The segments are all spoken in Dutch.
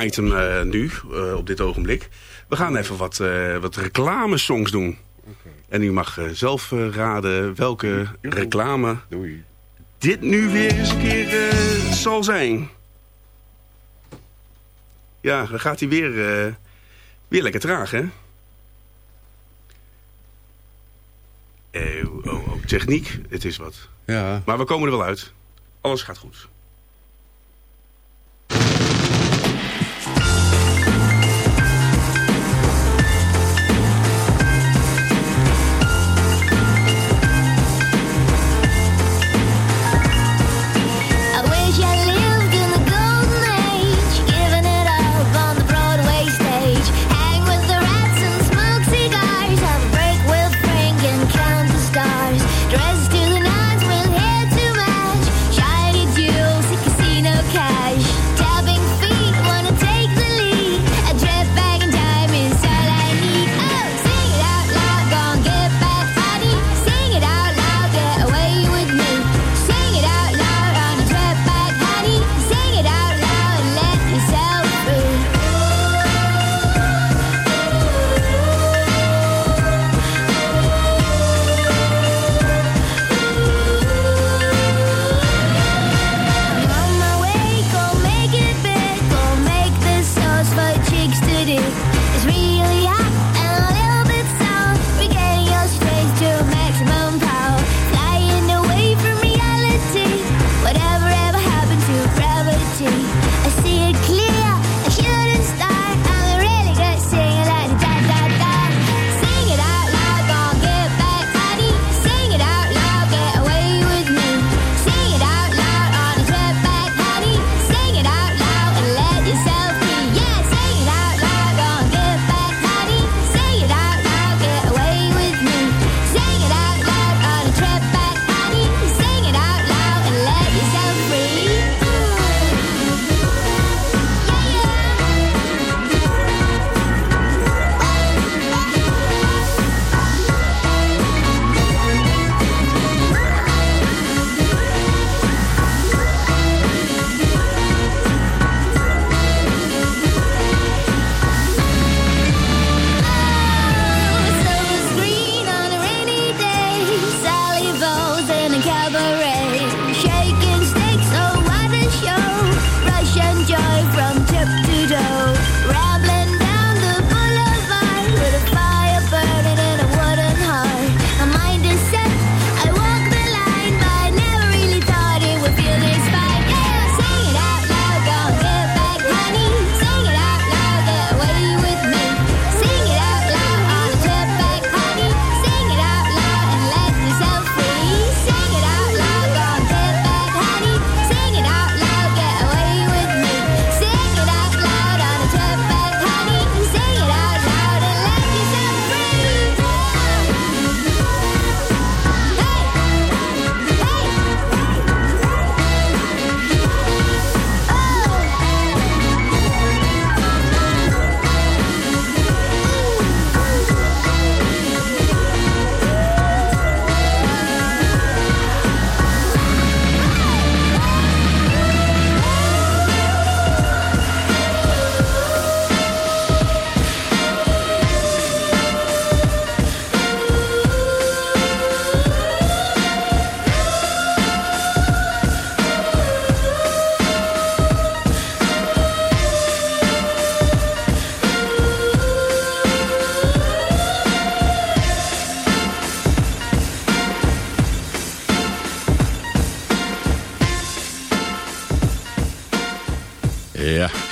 item uh, nu, uh, op dit ogenblik. We gaan even wat, wat reclamesongs doen. Okay. En u mag zelf raden welke reclame Doei. dit nu weer eens een keer zal zijn. Ja, dan gaat hij weer, weer lekker traag, hè? oh, oh, techniek, het is wat. Ja. Maar we komen er wel uit. Alles gaat goed.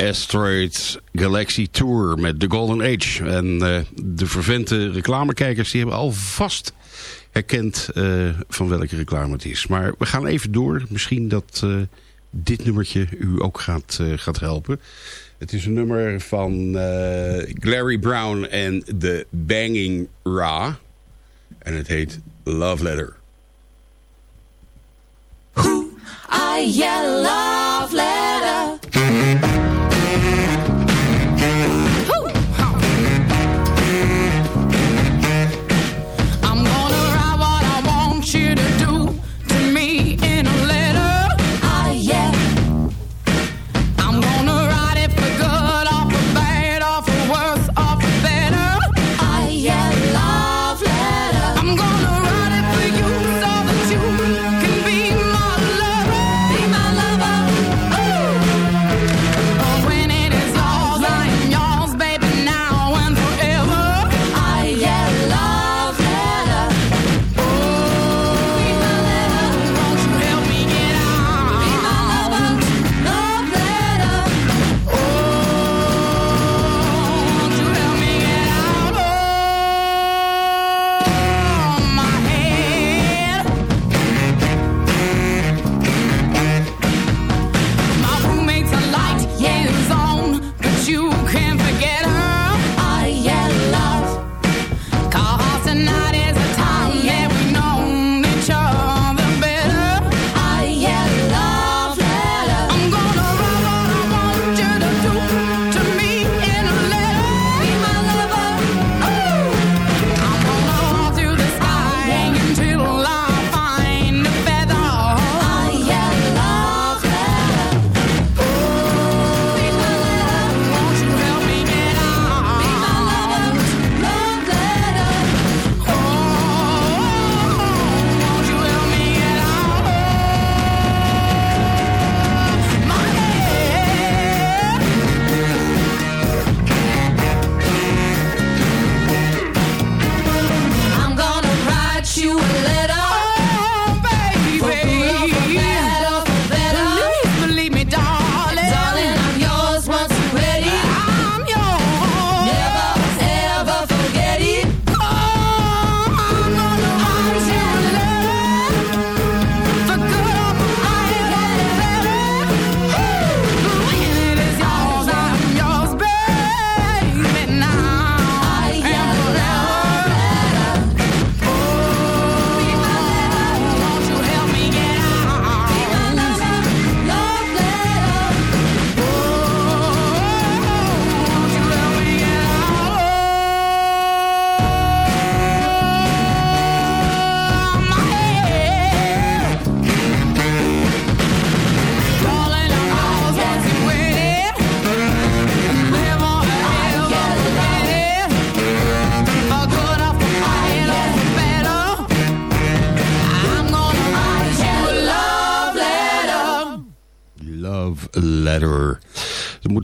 Asteroids Galaxy Tour met The Golden Age. En uh, de vervente reclamekijkers die hebben al vast herkend uh, van welke reclame het is. Maar we gaan even door. Misschien dat uh, dit nummertje u ook gaat, gaat helpen. Het is een nummer van Glary Brown en The Banging Ra. En het heet Love Letter. I yeah, love letter.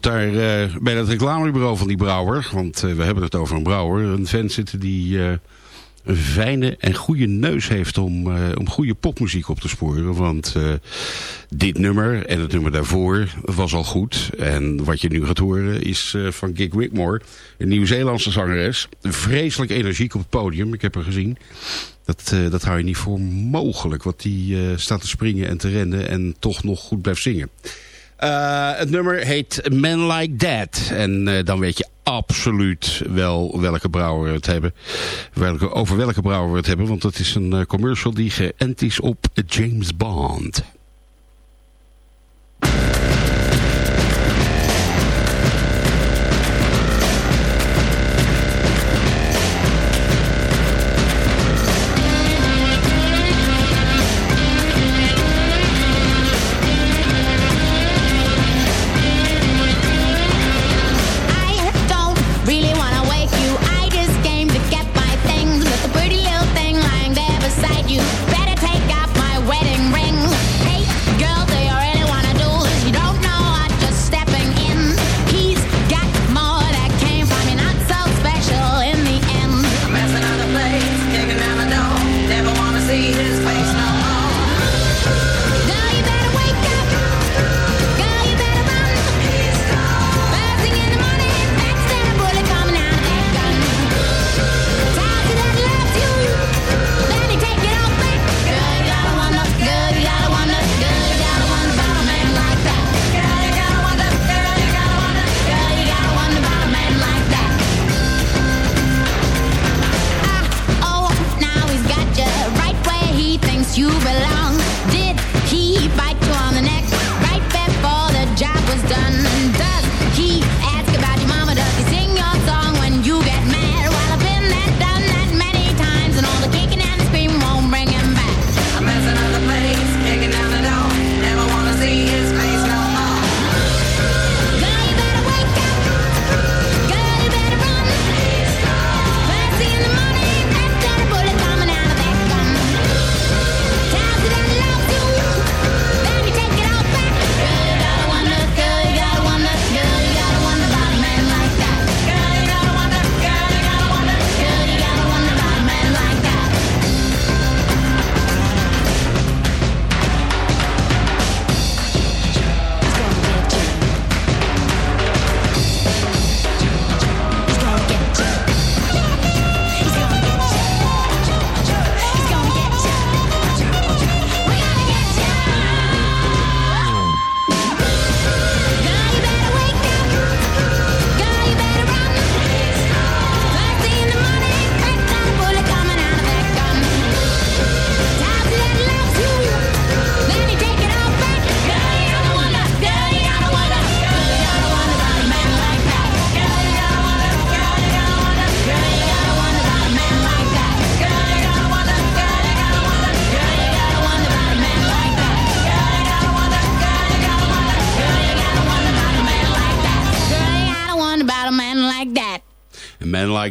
daar uh, bij dat reclamebureau van die brouwer... want eh, we hebben het over een brouwer... een vent zitten die eh, een fijne en goede neus heeft om, om goede popmuziek op te sporen. Want dit nummer en het nummer daarvoor was al goed. En wat je nu gaat horen is van Gig Wigmore, een Nieuw-Zeelandse zangeres. Vreselijk energiek op het podium, ik heb haar gezien... Dat, dat hou je niet voor mogelijk. Want die staat te springen en te rennen en toch nog goed blijft zingen. Eh, het nummer heet Men Like That. En eh, dan weet je absoluut wel welke brouwer we het hebben. Welke, over welke brouwer we het hebben. Want dat is een eh, commercial die geënt is op James Bond.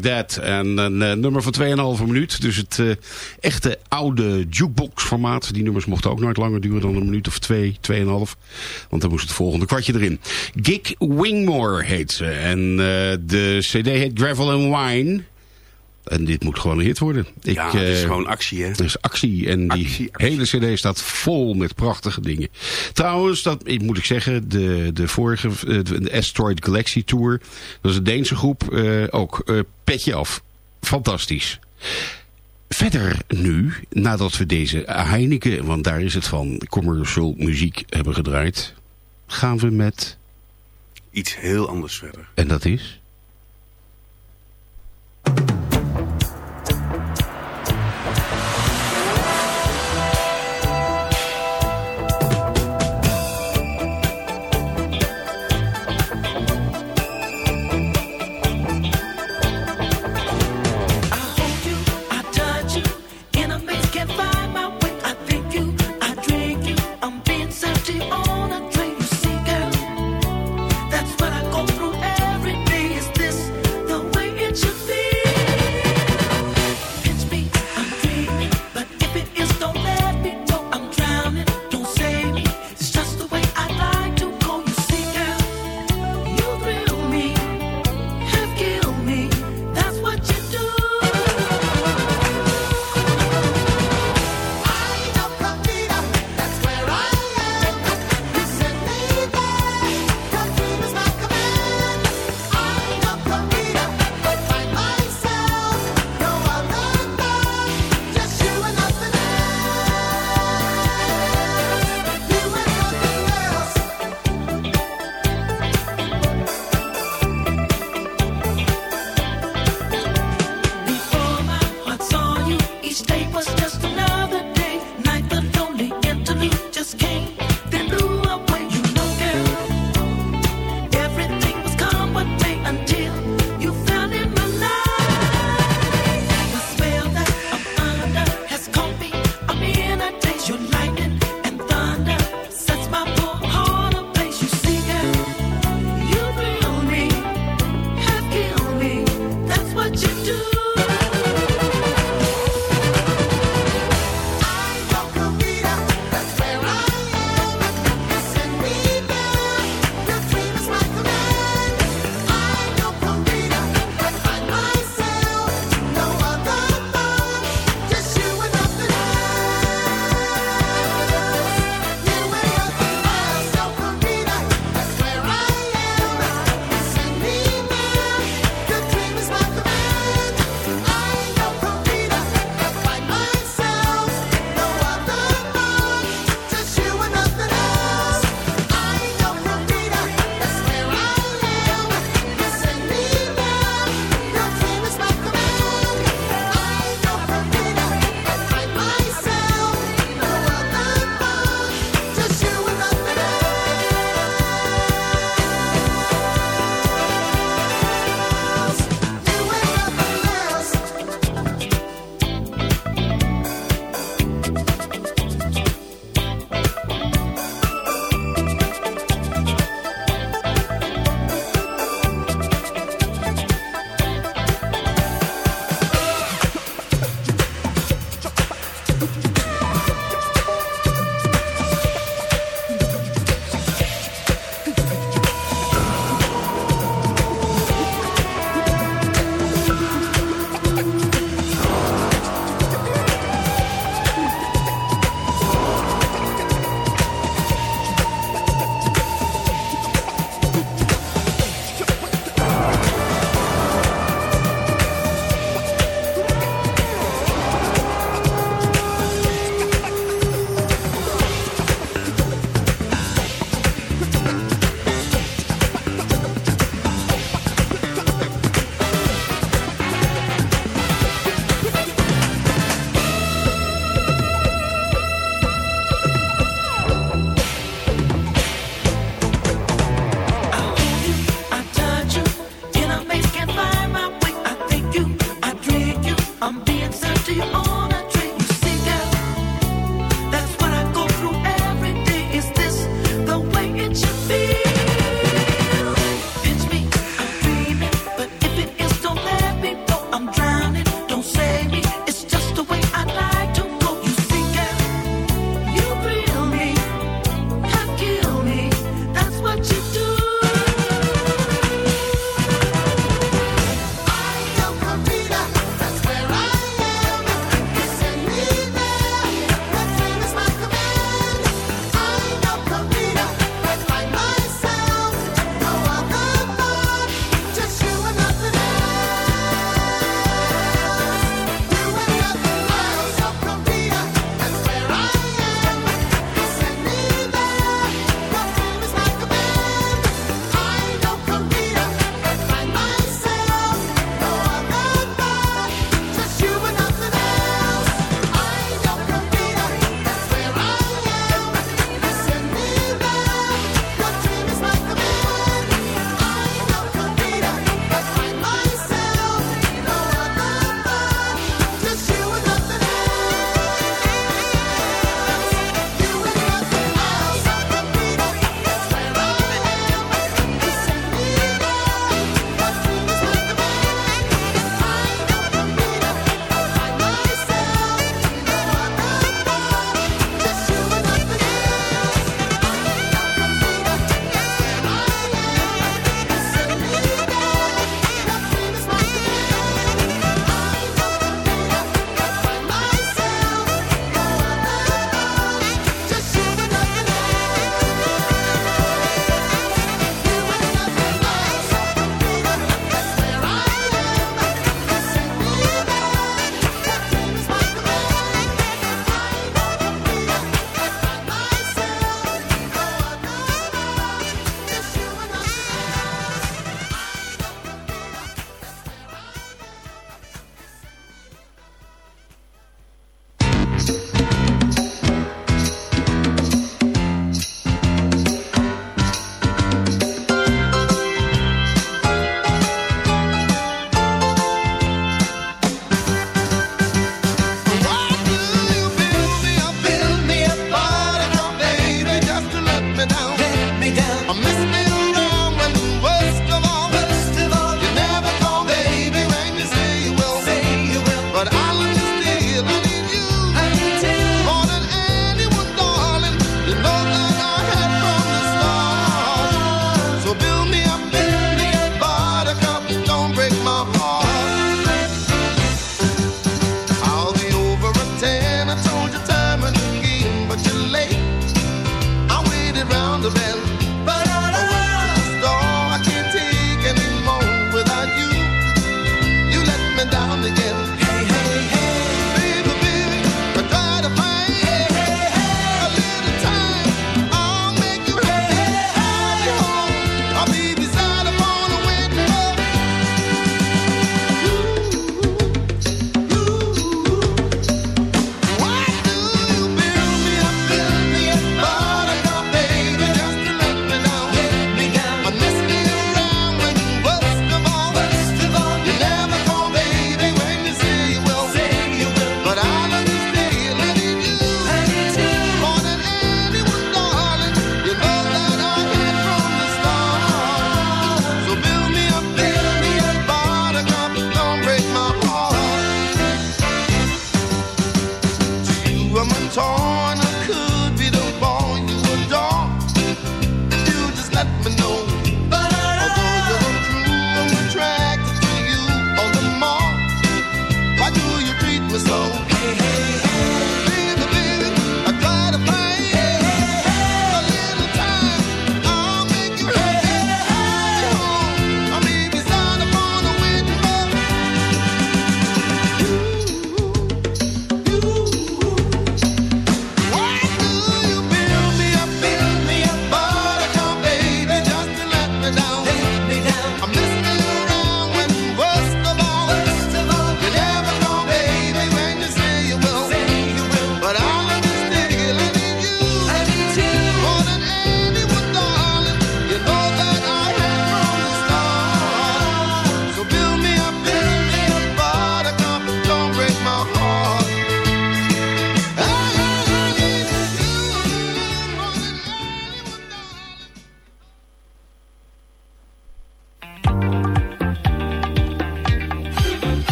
En een eh, nummer van 2,5 minuut. Dus het eh, echte oude jukebox formaat. Die nummers mochten ook nooit langer duren dan een minuut of twee, 2,5. Want dan moest het volgende kwartje erin. Gig Wingmore heet ze. En eh, de cd heet Gravel and Wine. En dit moet gewoon een hit worden. Ik, ja, het is eh, gewoon actie, hè? het is actie en die Actie, hele cd staat vol met prachtige dingen. Trouwens, dat moet ik zeggen, de, de vorige, eh, de Asteroid Galaxy Tour, dat is een Deense groep, eh, ook eh, petje af. Fantastisch. Verder nu, nadat we deze Heineken, want daar is het van, commercial muziek hebben gedraaid, gaan we met, Iets heel anders verder. en dat is...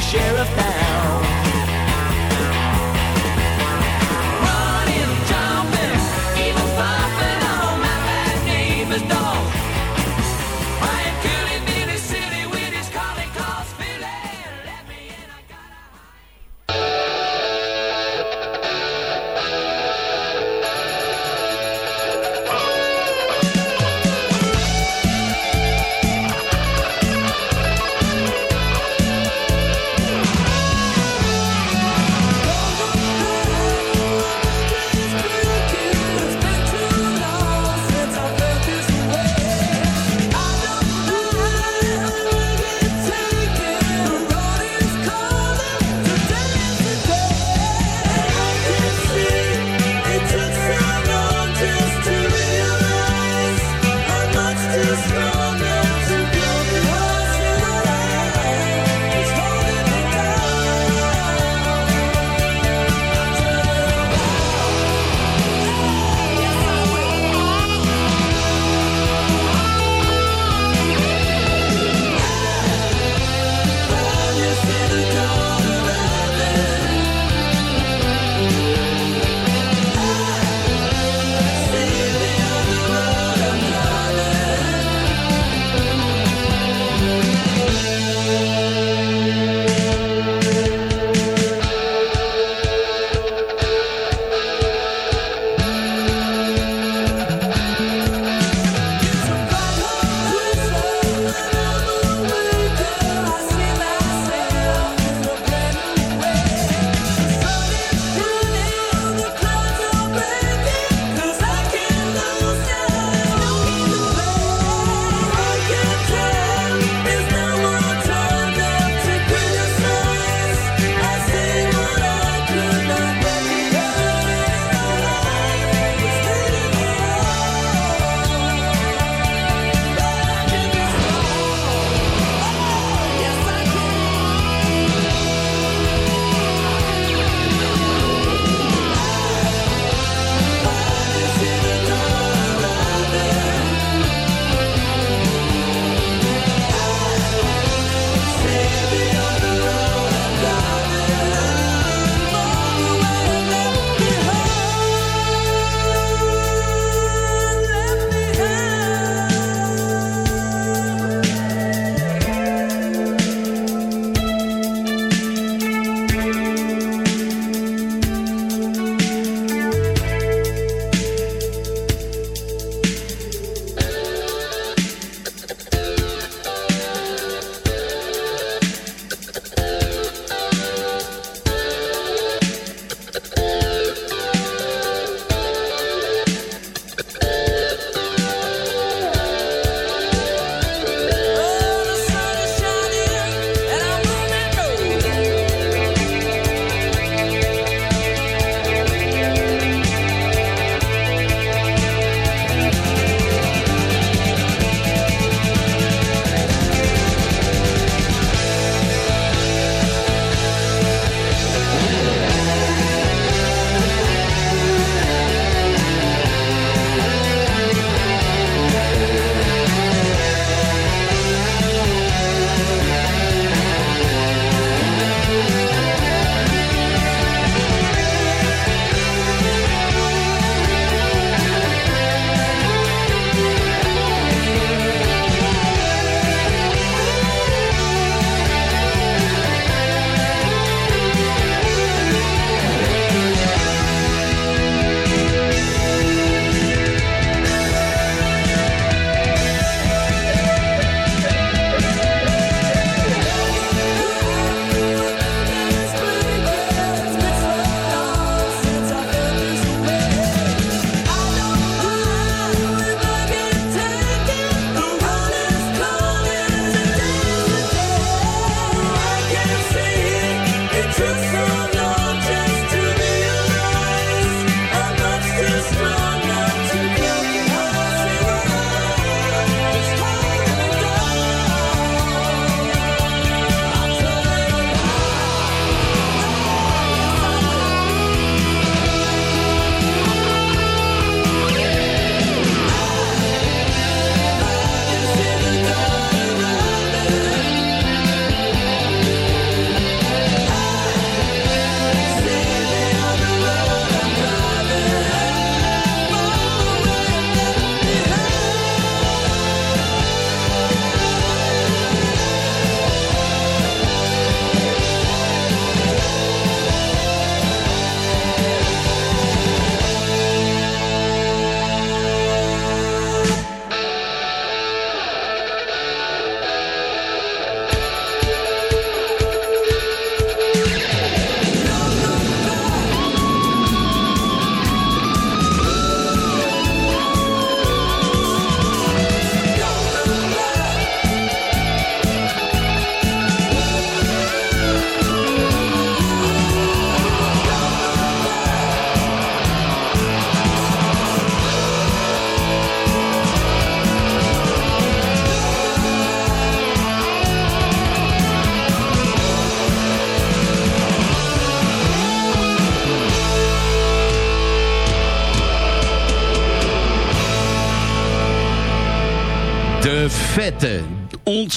share a sheriff.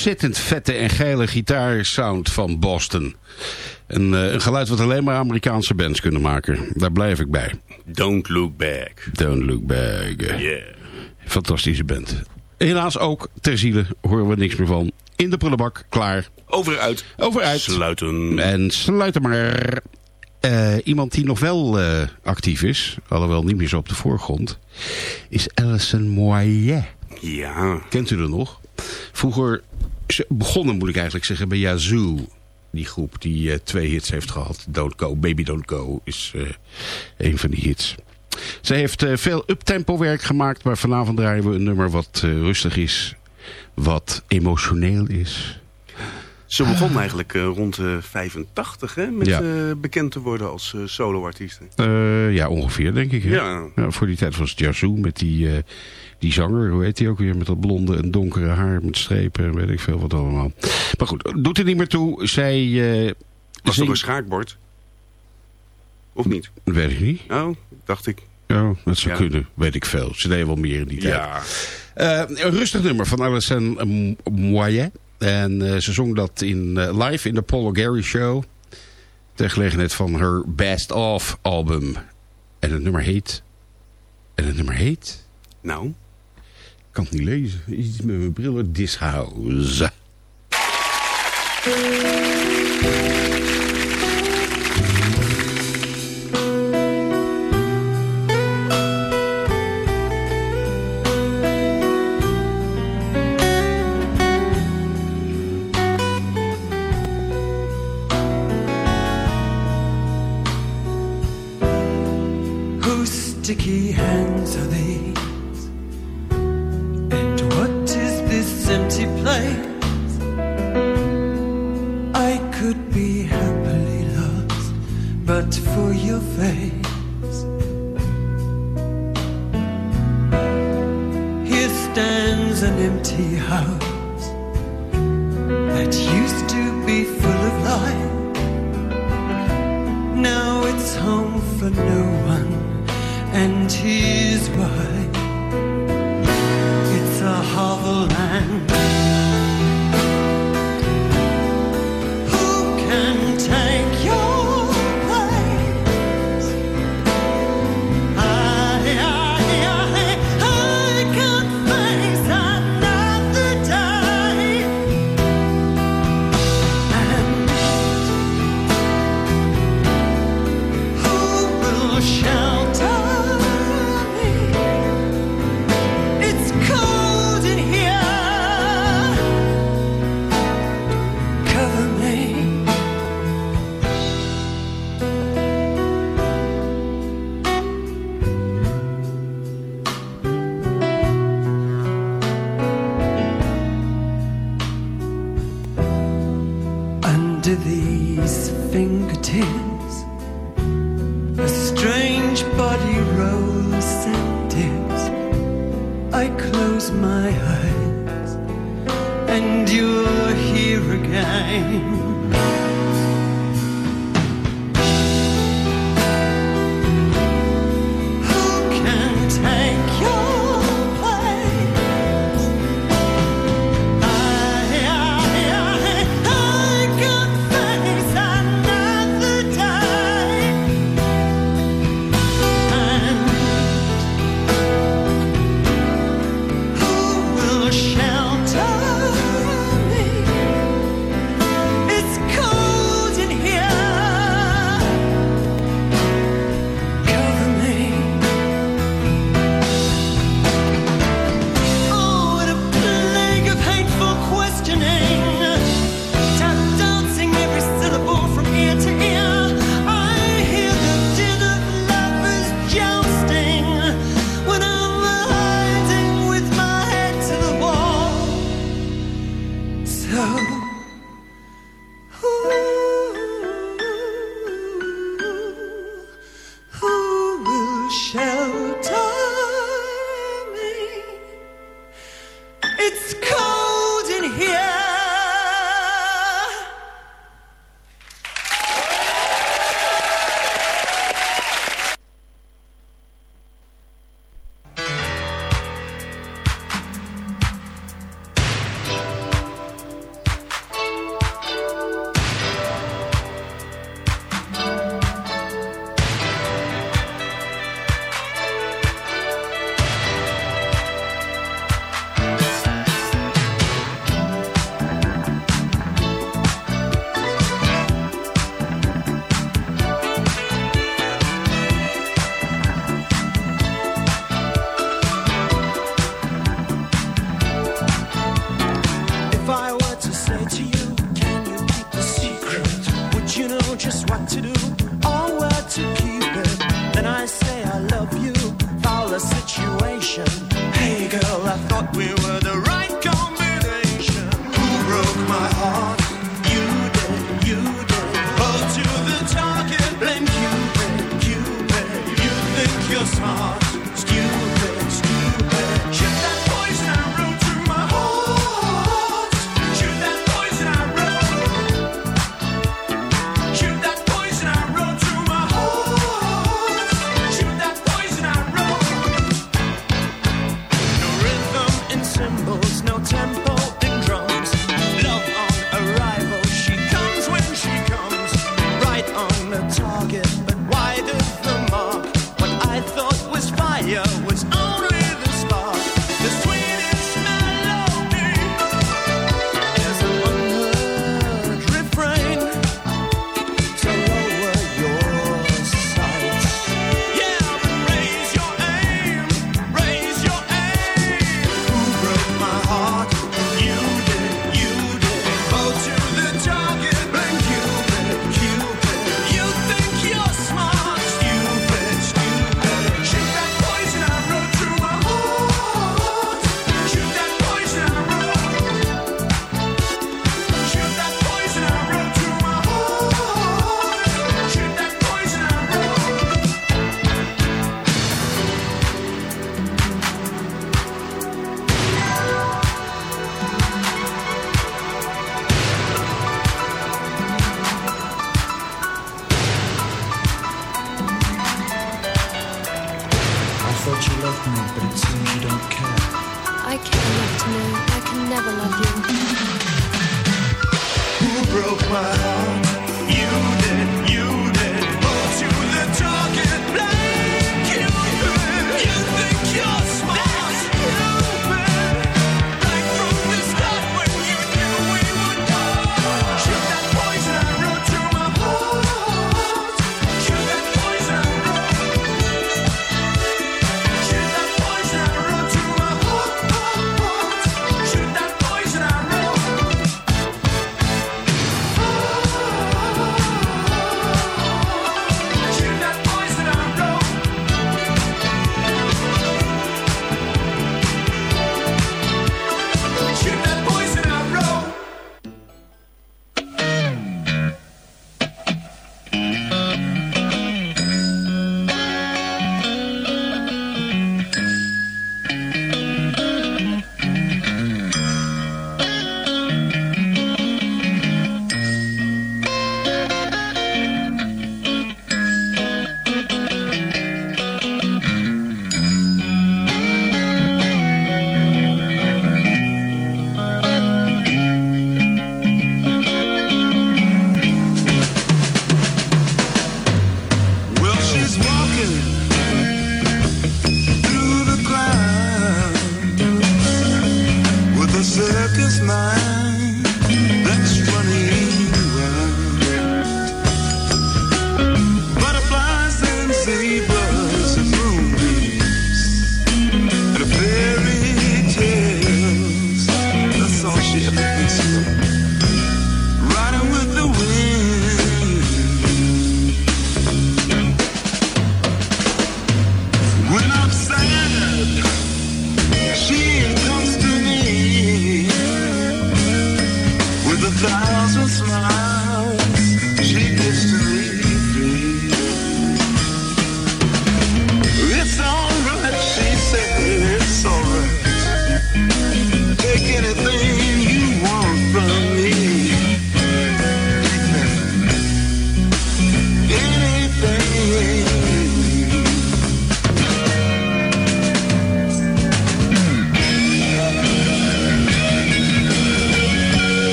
Ontzettend vette en geile gitaarsound van Boston. Een, eh, een geluid wat alleen maar Amerikaanse bands kunnen maken. Daar blijf ik bij. Don't look back. Don't look back. Yeah. Fantastische band. Helaas ook ter ziele horen we niks meer van. In de prullenbak, klaar. Over uit. Over uit. Sluiten. En sluiten maar. Eh, iemand die nog wel eh, actief is, alhoewel niet meer zo op de voorgrond, is Alison Moyet. Ja. Kent u er nog? Vroeger begonnen, moet ik eigenlijk zeggen, bij Yazoo. Die groep die eh, twee hits heeft gehad. Don't Go, Baby Don't Go is eh, een van die hits. Zij heeft eh, veel uptempo werk gemaakt, maar vanavond draaien we een nummer wat rustig is. Wat emotioneel is. Ze begon eigenlijk rond de 85 hè, met Ja. bekend te worden als soloartiest. Ja, ongeveer denk ik. hè? Ja. voor die tijd was het Yazoo met die, die zanger, hoe heet die ook weer, met dat blonde en donkere haar met strepen en weet ik veel wat allemaal. Maar goed, doet er niet meer toe. Zij eh Was toch zingt- een schaakbord? Of niet? Weet ik niet. Oh, dacht ik. Ja, dat zou Ja. kunnen. Weet ik veel. Ze deden wel meer in die tijd. Ja. Eh, een rustig nummer van M- Moyet. En eh, ze zong dat in, live in de Paul Gary Show. Ter gelegenheid van haar Best Of album. En het nummer heet... En het nummer heet... Nou, kan het niet lezen. Iets met mijn bril. This House.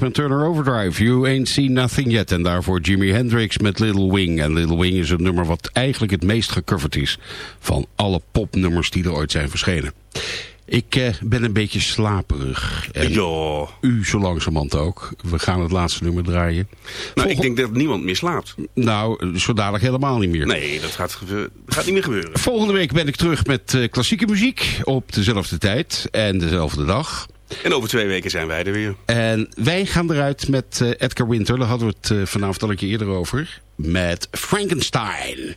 Backman Turner Overdrive, You Ain't Seen Nothing Yet. En daarvoor Jimi Hendrix met Little Wing. En Little Wing is het nummer wat eigenlijk het meest gecoverd is... van alle popnummers die er ooit zijn verschenen. Ik eh, ben een beetje slaperig. En Ja. u zo langzamerhand ook. We gaan het laatste nummer draaien. Nou, ik denk dat niemand meer slaapt. Nou, zo dadelijk helemaal niet meer. Nee, dat gaat, gaat niet meer gebeuren. Volgende week ben ik terug met eh, klassieke muziek op dezelfde tijd en dezelfde dag. En over twee weken zijn wij er weer. En wij gaan eruit met eh, Edgar Winter, daar hadden we het eh, vanavond al een keer eerder over, met Frankenstein.